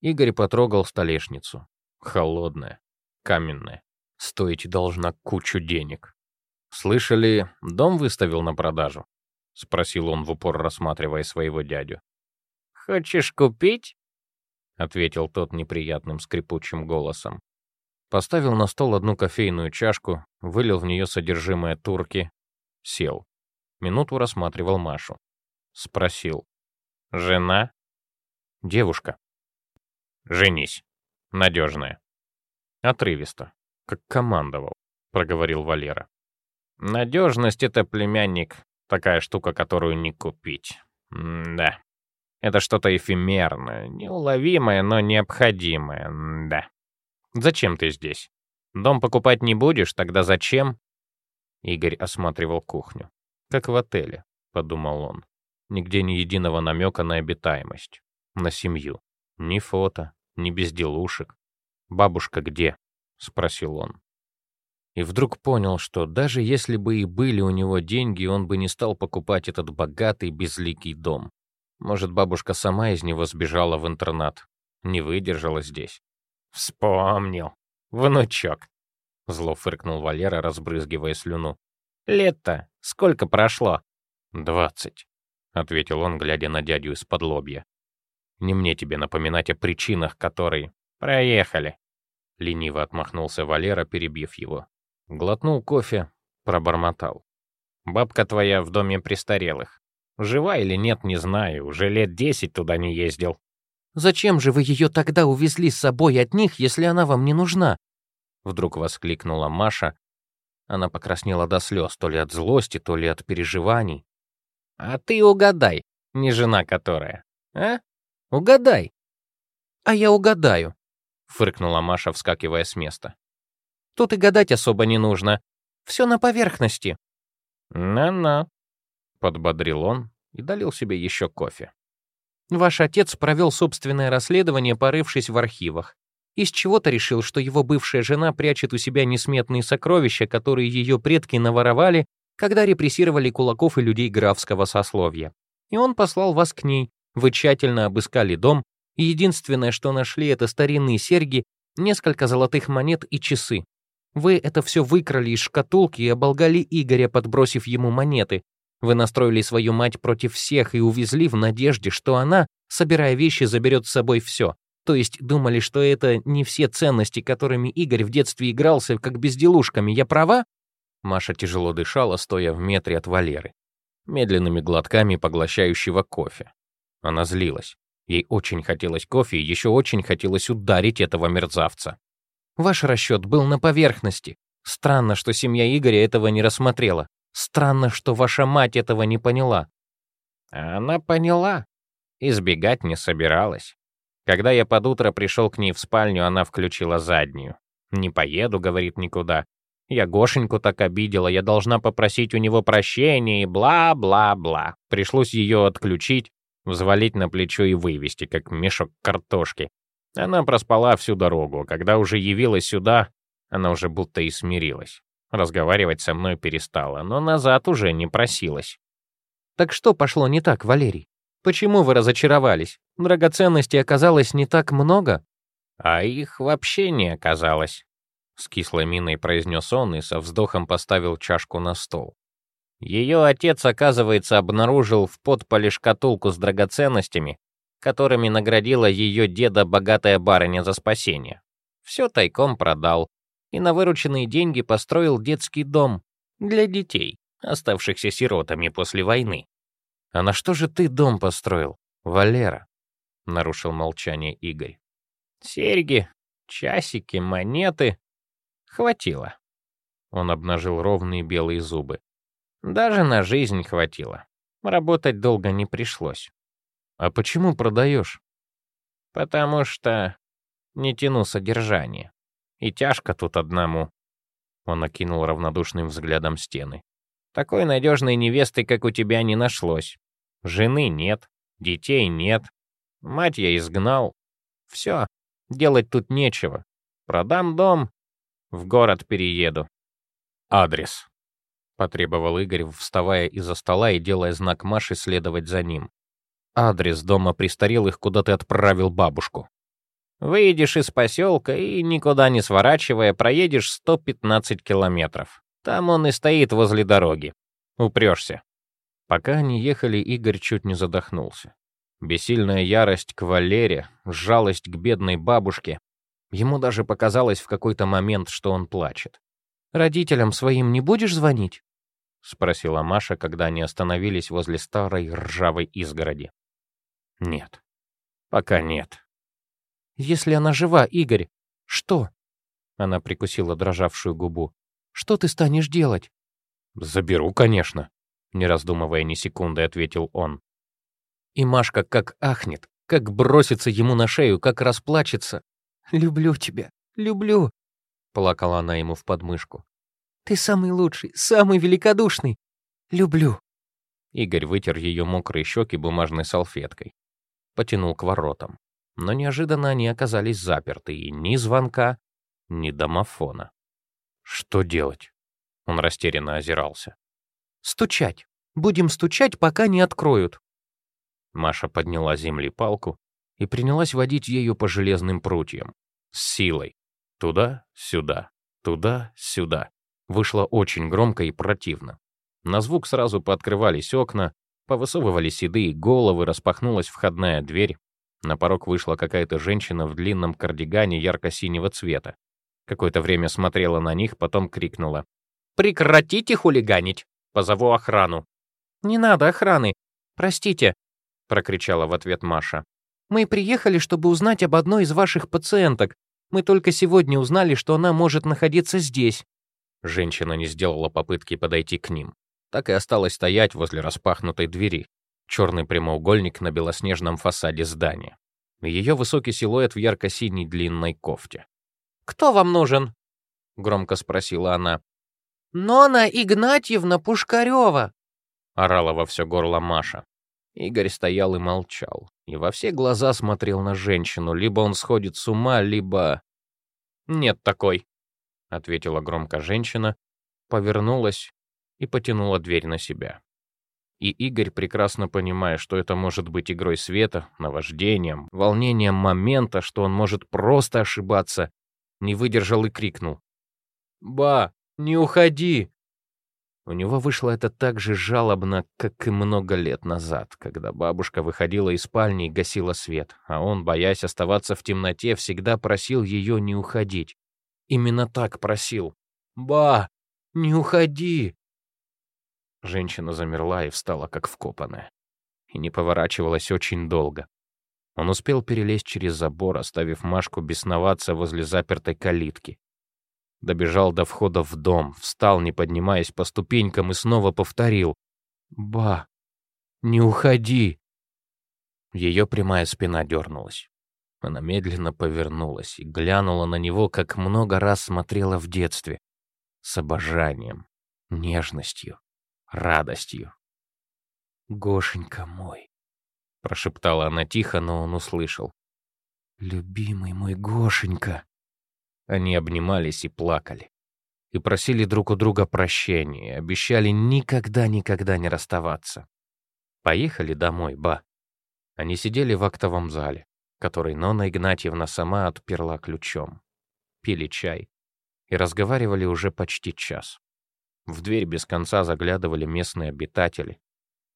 Игорь потрогал столешницу. Холодная, каменная. Стоить должна кучу денег. «Слышали, дом выставил на продажу?» — спросил он в упор, рассматривая своего дядю. «Хочешь купить?» — ответил тот неприятным скрипучим голосом. Поставил на стол одну кофейную чашку, вылил в нее содержимое турки, сел. Минуту рассматривал Машу. Спросил. «Жена?» «Девушка». «Женись. Надежная». Отрывисто, как командовал, проговорил Валера. «Надежность — это племянник, такая штука, которую не купить. М да. Это что-то эфемерное, неуловимое, но необходимое. Да. Зачем ты здесь? Дом покупать не будешь, тогда зачем?» Игорь осматривал кухню. «Как в отеле», — подумал он. Нигде ни единого намека на обитаемость, на семью. Ни фото, ни безделушек. «Бабушка где?» — спросил он. И вдруг понял, что даже если бы и были у него деньги, он бы не стал покупать этот богатый, безликий дом. Может, бабушка сама из него сбежала в интернат, не выдержала здесь. «Вспомнил. Внучок», — зло фыркнул Валера, разбрызгивая слюну. «Лет-то сколько прошло?» «Двадцать», — ответил он, глядя на дядю из-под лобья. «Не мне тебе напоминать о причинах, которые...» «Проехали», — лениво отмахнулся Валера, перебив его. Глотнул кофе, пробормотал. «Бабка твоя в доме престарелых. Жива или нет, не знаю, уже лет десять туда не ездил. «Зачем же вы ее тогда увезли с собой от них, если она вам не нужна?» Вдруг воскликнула Маша. Она покраснела до слез, то ли от злости, то ли от переживаний. «А ты угадай, не жена которая, а? Угадай!» «А я угадаю», — фыркнула Маша, вскакивая с места. «Тут и гадать особо не нужно. Все на поверхности». «На-на», — подбодрил он и долил себе еще кофе. Ваш отец провел собственное расследование, порывшись в архивах. Из чего-то решил, что его бывшая жена прячет у себя несметные сокровища, которые ее предки наворовали, когда репрессировали кулаков и людей графского сословия. И он послал вас к ней. Вы тщательно обыскали дом, и единственное, что нашли, это старинные серьги, несколько золотых монет и часы. Вы это все выкрали из шкатулки и оболгали Игоря, подбросив ему монеты, вы настроили свою мать против всех и увезли в надежде, что она, собирая вещи, заберет с собой все. То есть думали, что это не все ценности, которыми Игорь в детстве игрался, как безделушками. Я права?» Маша тяжело дышала, стоя в метре от Валеры, медленными глотками поглощающего кофе. Она злилась. Ей очень хотелось кофе и еще очень хотелось ударить этого мерзавца. «Ваш расчет был на поверхности. Странно, что семья Игоря этого не рассмотрела. Странно, что ваша мать этого не поняла». Она поняла. Избегать не собиралась. Когда я под утро пришел к ней в спальню, она включила заднюю. «Не поеду», — говорит, — «никуда». Я Гошеньку так обидела, я должна попросить у него прощения и бла-бла-бла. Пришлось ее отключить, взвалить на плечо и вывести, как мешок картошки. Она проспала всю дорогу, когда уже явилась сюда, она уже будто и смирилась. Разговаривать со мной перестала, но назад уже не просилась. «Так что пошло не так, Валерий? Почему вы разочаровались? Драгоценностей оказалось не так много?» «А их вообще не оказалось», — с кислой миной произнес он и со вздохом поставил чашку на стол. Ее отец, оказывается, обнаружил в подполе шкатулку с драгоценностями, которыми наградила ее деда богатая барыня за спасение. Все тайком продал, и на вырученные деньги построил детский дом для детей, оставшихся сиротами после войны. «А на что же ты дом построил, Валера?» — нарушил молчание Игорь. «Серьги, часики, монеты. Хватило». Он обнажил ровные белые зубы. «Даже на жизнь хватило. Работать долго не пришлось». «А почему продаешь?» «Потому что не тяну содержание. И тяжко тут одному». Он окинул равнодушным взглядом стены. «Такой надежной невесты, как у тебя, не нашлось. Жены нет, детей нет. Мать я изгнал. Все, делать тут нечего. Продам дом, в город перееду. Адрес. Потребовал Игорь, вставая из-за стола и делая знак Маше следовать за ним. Адрес дома престарелых, куда ты отправил бабушку. Выйдешь из поселка и, никуда не сворачивая, проедешь 115 километров. Там он и стоит возле дороги. Упрешься. Пока они ехали, Игорь чуть не задохнулся. Бессильная ярость к Валере, жалость к бедной бабушке. Ему даже показалось в какой-то момент, что он плачет. «Родителям своим не будешь звонить?» — спросила Маша, когда они остановились возле старой ржавой изгороди. «Нет. Пока нет». «Если она жива, Игорь, что?» Она прикусила дрожавшую губу. «Что ты станешь делать?» «Заберу, конечно», — не раздумывая ни секунды, ответил он. И Машка как ахнет, как бросится ему на шею, как расплачется. «Люблю тебя, люблю», — плакала она ему в подмышку. «Ты самый лучший, самый великодушный. Люблю». Игорь вытер ее мокрые щеки бумажной салфеткой. Потянул к воротам. Но неожиданно они оказались заперты, и ни звонка, ни домофона. «Что делать?» Он растерянно озирался. «Стучать. Будем стучать, пока не откроют», Маша подняла земли палку и принялась водить ею по железным прутьям. С силой. Туда-сюда, туда-сюда. Вышло очень громко и противно. На звук сразу пооткрывались окна, повысовывали седые головы, распахнулась входная дверь. На порог вышла какая-то женщина в длинном кардигане ярко-синего цвета. Какое-то время смотрела на них, потом крикнула. «Прекратите хулиганить! Позову охрану!» «Не надо охраны! Простите, — прокричала в ответ Маша. «Мы приехали, чтобы узнать об одной из ваших пациенток. Мы только сегодня узнали, что она может находиться здесь». Женщина не сделала попытки подойти к ним. Так и осталась стоять возле распахнутой двери. Черный прямоугольник на белоснежном фасаде здания. Ее высокий силуэт в ярко-синей длинной кофте. «Кто вам нужен?» — громко спросила она. «Нона Игнатьевна Пушкарева!» — орала во все горло Маша. Игорь стоял и молчал, и во все глаза смотрел на женщину. Либо он сходит с ума, либо... «Нет такой», — ответила громко женщина, повернулась и потянула дверь на себя. И Игорь, прекрасно понимая, что это может быть игрой света, наваждением, волнением момента, что он может просто ошибаться, не выдержал и крикнул. «Ба, не уходи! У него вышло это так же жалобно, как и много лет назад, когда бабушка выходила из спальни и гасила свет, а он, боясь оставаться в темноте, всегда просил ее не уходить. Именно так просил. «Ба, не уходи!» Женщина замерла и встала, как вкопанная. И не поворачивалась очень долго. Он успел перелезть через забор, оставив Машку бесноваться возле запертой калитки. Добежал до входа в дом, встал, не поднимаясь по ступенькам, и снова повторил. «Ба, не уходи!» Ее прямая спина дернулась. Она медленно повернулась и глянула на него, как много раз смотрела в детстве. С обожанием, нежностью, радостью. «Гошенька мой!» — прошептала она тихо, но он услышал. «Любимый мой Гошенька!» Они обнимались и плакали. И просили друг у друга прощения, обещали никогда-никогда не расставаться. Поехали домой, ба. Они сидели в актовом зале, который Нона Игнатьевна сама отперла ключом. Пили чай и разговаривали уже почти час. В дверь без конца заглядывали местные обитатели.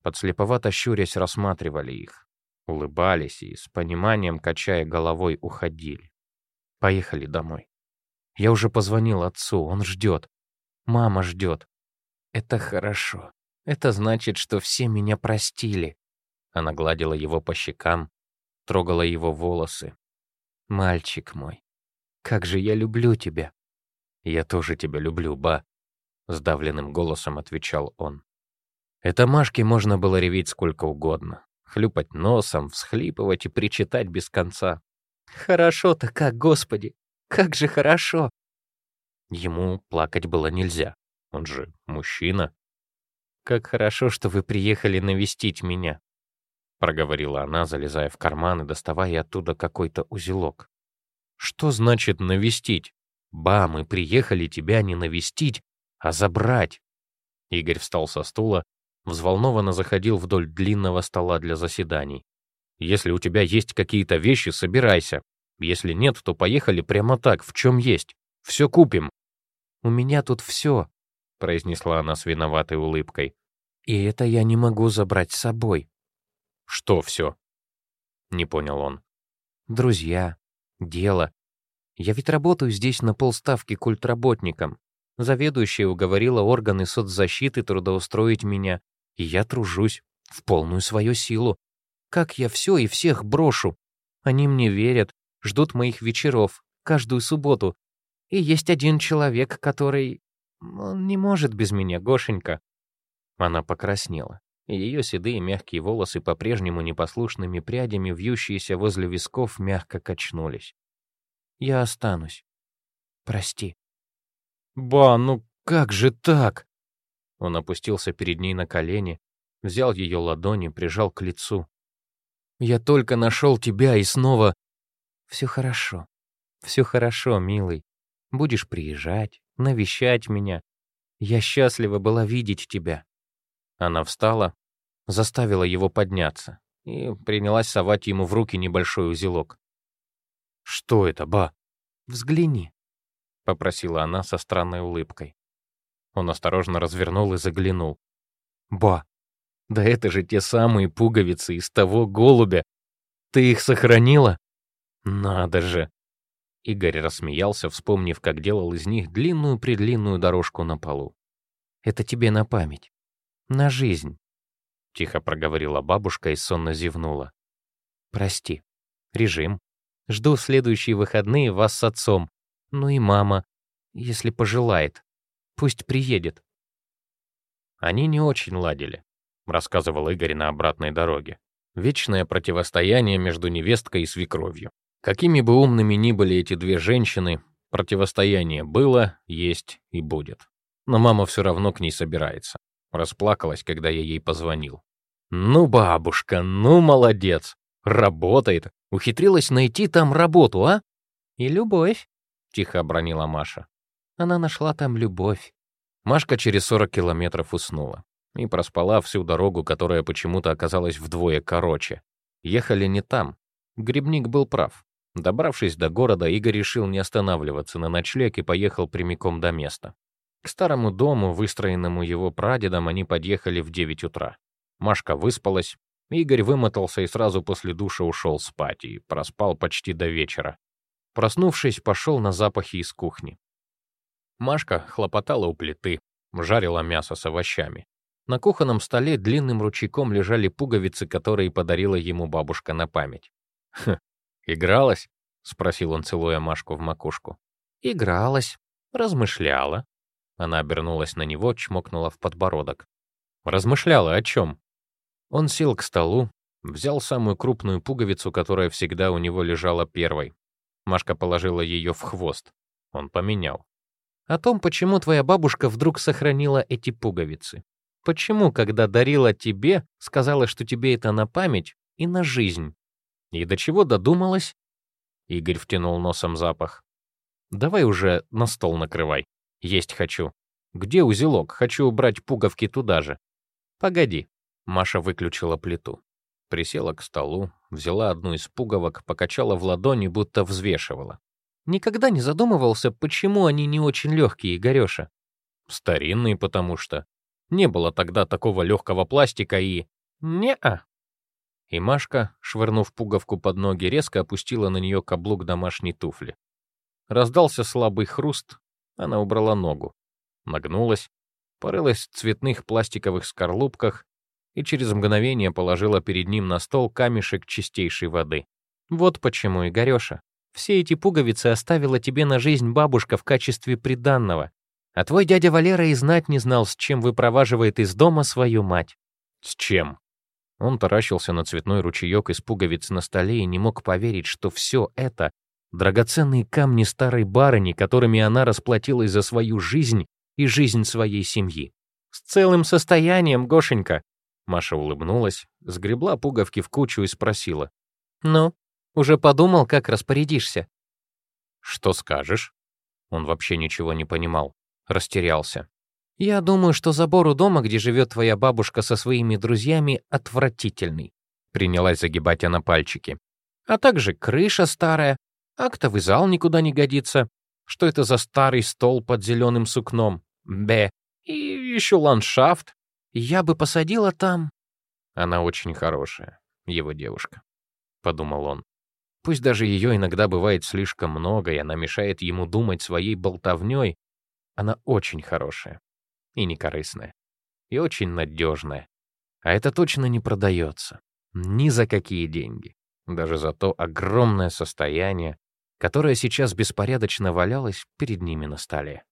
Подслеповато щурясь рассматривали их, улыбались и с пониманием, качая головой, уходили. Поехали домой. Я уже позвонил отцу, он ждет. Мама ждет. Это хорошо. Это значит, что все меня простили. Она гладила его по щекам. растрогала его волосы. «Мальчик мой, как же я люблю тебя!» «Я тоже тебя люблю, ба», — сдавленным голосом отвечал он. Это Машке можно было реветь сколько угодно, хлюпать носом, всхлипывать и причитать без конца. «Хорошо-то как, Господи! Как же хорошо!» Ему плакать было нельзя, он же мужчина. «Как хорошо, что вы приехали навестить меня», — проговорила она, залезая в карман и доставая оттуда какой-то узелок. «Что значит навестить? Ба, мы приехали тебя не навестить, а забрать». Игорь встал со стула, взволнованно заходил вдоль длинного стола для заседаний. «Если у тебя есть какие-то вещи, собирайся. Если нет, то поехали прямо так, в чем есть. Все купим». «У меня тут все», — произнесла она с виноватой улыбкой. «И это я не могу забрать с собой». «Что все?» — не понял он. «Друзья, дело. Я ведь работаю здесь на полставки культработником. Заведующая уговорила органы соцзащиты трудоустроить меня, и я тружусь в полную свою силу. Как я все и всех брошу? Они мне верят, ждут моих вечеров, каждую субботу. И есть один человек, который... Он не может без меня, Гошенька. Она покраснела, ее седые мягкие волосы по-прежнему непослушными прядями, вьющиеся возле висков, мягко качнулись. Я останусь. Прости. Ба, ну как же так? Он опустился перед ней на колени, взял ее ладони, прижал к лицу. Я только нашел тебя и снова... Все хорошо. Все хорошо, милый. Будешь приезжать, навещать меня. Я счастлива была видеть тебя. Она встала, заставила его подняться и принялась совать ему в руки небольшой узелок. «Что это, ба?» «Взгляни», — попросила она со странной улыбкой. Он осторожно развернул и заглянул. «Ба, да это же те самые пуговицы из того голубя. Ты их сохранила? Надо же!» Игорь рассмеялся, вспомнив, как делал из них длинную-предлинную дорожку на полу. «Это тебе на память. На жизнь», — тихо проговорила бабушка и сонно зевнула. «Прости. Режим. Жду следующие выходные вас с отцом. Ну и мама, если пожелает. Пусть приедет. Они не очень ладили, рассказывал Игорь на обратной дороге. Вечное противостояние между невесткой и свекровью. Какими бы умными ни были эти две женщины, противостояние было, есть и будет. Но мама все равно к ней собирается. Расплакалась, когда я ей позвонил. «Ну, бабушка, ну, молодец! Работает! Ухитрилась найти там работу, а? И любовь, тихо обронила Маша. Она нашла там любовь. Машка через 40 километров уснула и проспала всю дорогу, которая почему-то оказалась вдвое короче. Ехали не там. Грибник был прав. Добравшись до города, Игорь решил не останавливаться на ночлег и поехал прямиком до места. К старому дому, выстроенному его прадедом, они подъехали в 9 утра. Машка выспалась, Игорь вымотался и сразу после душа ушел спать и проспал почти до вечера. Проснувшись, пошел на запахи из кухни. Машка хлопотала у плиты, жарила мясо с овощами. На кухонном столе длинным ручейком лежали пуговицы, которые подарила ему бабушка на память. «Хм, игралась?» — спросил он, целуя Машку в макушку. «Игралась, размышляла». Она обернулась на него, чмокнула в подбородок. «Размышляла о чем?» Он сел к столу, взял самую крупную пуговицу, которая всегда у него лежала первой. Машка положила ее в хвост. Он поменял. «О том, почему твоя бабушка вдруг сохранила эти пуговицы. Почему, когда дарила тебе, сказала, что тебе это на память и на жизнь? И до чего додумалась?» Игорь втянул носом запах. «Давай уже на стол накрывай. Есть хочу. Где узелок? Хочу убрать пуговки туда же. Погоди, Маша выключила плиту. Присела к столу, взяла одну из пуговок, покачала в ладони, будто взвешивала. «Никогда не задумывался, почему они не очень легкие, Игореша?» «Старинные, потому что. Не было тогда такого легкого пластика и...» «Не-а». И Машка, швырнув пуговку под ноги, резко опустила на нее каблук домашней туфли. Раздался слабый хруст, она убрала ногу. Нагнулась, порылась в цветных пластиковых скорлупках и через мгновение положила перед ним на стол камешек чистейшей воды. Вот почему, Игорёша, все эти пуговицы оставила тебе на жизнь бабушка в качестве приданного, а твой дядя Валера и знать не знал, с чем выпроваживает из дома свою мать. С чем? Он таращился на цветной ручеек из пуговиц на столе и не мог поверить, что все это — драгоценные камни старой барыни, которыми она расплатилась за свою жизнь и жизнь своей семьи. «С целым состоянием, Гошенька!» Маша улыбнулась, сгребла пуговки в кучу и спросила. «Ну, уже подумал, как распорядишься?» «Что скажешь?» Он вообще ничего не понимал, растерялся. «Я думаю, что забор у дома, где живет твоя бабушка со своими друзьями, отвратительный», принялась загибать она пальчики. «А также крыша старая, актовый зал никуда не годится. Что это за старый стол под зеленым сукном? Б. И еще ландшафт. Я бы посадила там...» «Она очень хорошая, его девушка», — подумал он. Пусть даже ее иногда бывает слишком много, и она мешает ему думать своей болтовней, она очень хорошая и некорыстная, и очень надежная. А это точно не продается. Ни за какие деньги. Даже за то огромное состояние, которое сейчас беспорядочно валялось перед ними на столе.